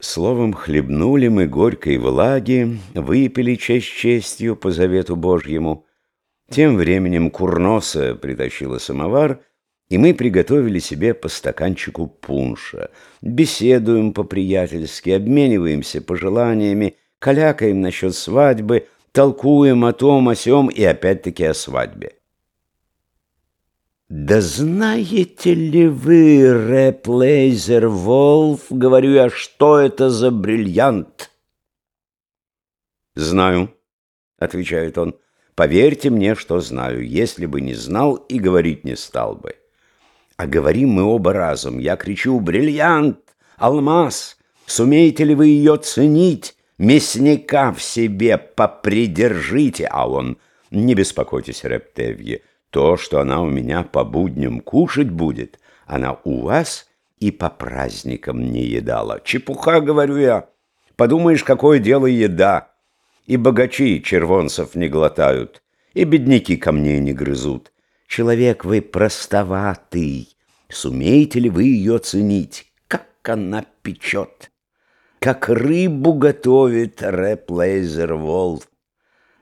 Словом, хлебнули мы горькой влаги, выпили честь честью по завету Божьему. Тем временем Курноса притащила самовар, и мы приготовили себе по стаканчику пунша. Беседуем по-приятельски, обмениваемся пожеланиями, калякаем насчет свадьбы, толкуем о том, о сём и опять-таки о свадьбе. «Да знаете ли вы, Рэп Лейзер Волф, — говорю я, — что это за бриллиант?» «Знаю», — отвечает он. «Поверьте мне, что знаю. Если бы не знал, и говорить не стал бы». А говорим мы оба разом. Я кричу «Бриллиант! Алмаз! Сумеете ли вы ее ценить? Мясника в себе попридержите!» А он «Не беспокойтесь, Рептевье, то, что она у меня по будням кушать будет, она у вас и по праздникам не едала. Чепуха, говорю я. Подумаешь, какое дело еда. И богачи червонцев не глотают, и бедняки камней не грызут. Человек вы простоватый. Сумеете ли вы ее ценить? Как она печет! Как рыбу готовит Рэп Лейзер Волф.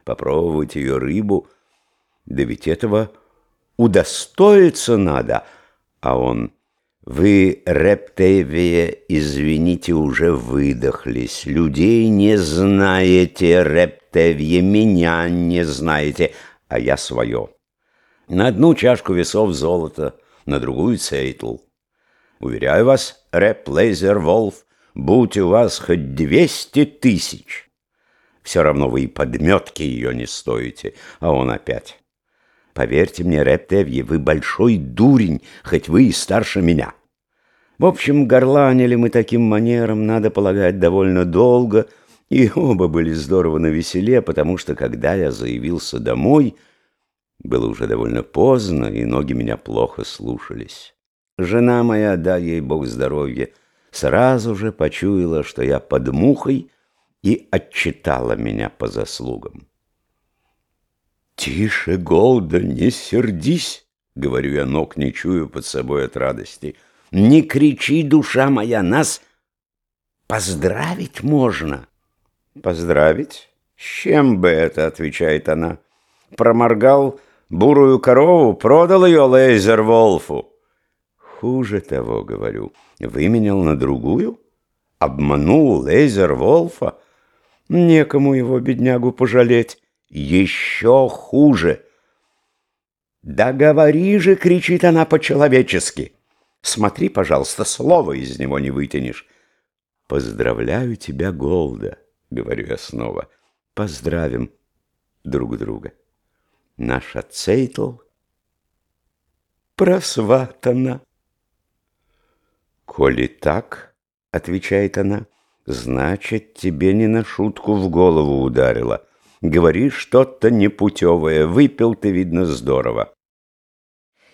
Попробовать ее рыбу — да ведь этого удостоиться надо. А он, вы, Рептевия, извините, уже выдохлись. Людей не знаете, Рептевия, меня не знаете, а я свое. На одну чашку весов золота, на другую цейтл. Уверяю вас, Рэп Лейзер Волф, будь у вас хоть двести тысяч. Все равно вы и подметки ее не стоите, а он опять. Поверьте мне, Рептевье, вы большой дурень, хоть вы и старше меня. В общем, горланили мы таким манером, надо полагать, довольно долго, и оба были здорово навеселе, потому что, когда я заявился домой, было уже довольно поздно, и ноги меня плохо слушались. Жена моя, дай ей бог здоровья, сразу же почуяла, что я под мухой, и отчитала меня по заслугам. «Тише, Голда, не сердись!» — говорю я, ног не чую под собой от радости. «Не кричи, душа моя, нас поздравить можно!» «Поздравить? С чем бы это?» — отвечает она. «Проморгал бурую корову, продал ее Лейзер Волфу». «Хуже того, — говорю, — выменял на другую? Обманул Лейзер Волфа? Некому его, беднягу, пожалеть». Еще хуже. «Да говори же!» — кричит она по-человечески. «Смотри, пожалуйста, слова из него не вытянешь». «Поздравляю тебя, Голда!» — говорю я снова. «Поздравим друг друга. Наша Цейтл просватана». «Коли так, — отвечает она, — значит, тебе не на шутку в голову ударило». Говоришь что-то непутевое, выпил ты, видно, здорово.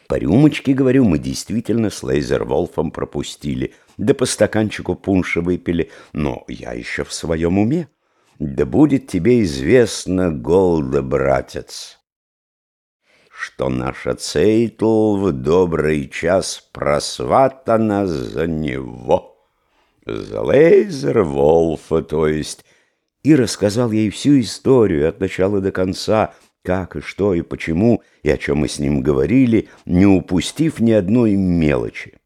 По рюмочке, говорю, мы действительно с Лейзерволфом пропустили, да по стаканчику пунша выпили, но я еще в своем уме. Да будет тебе известно, Голда, братец, что наша Цейтл в добрый час просватана за него, за Лейзерволфа, то есть и рассказал ей всю историю от начала до конца, как и что и почему, и о чем мы с ним говорили, не упустив ни одной мелочи.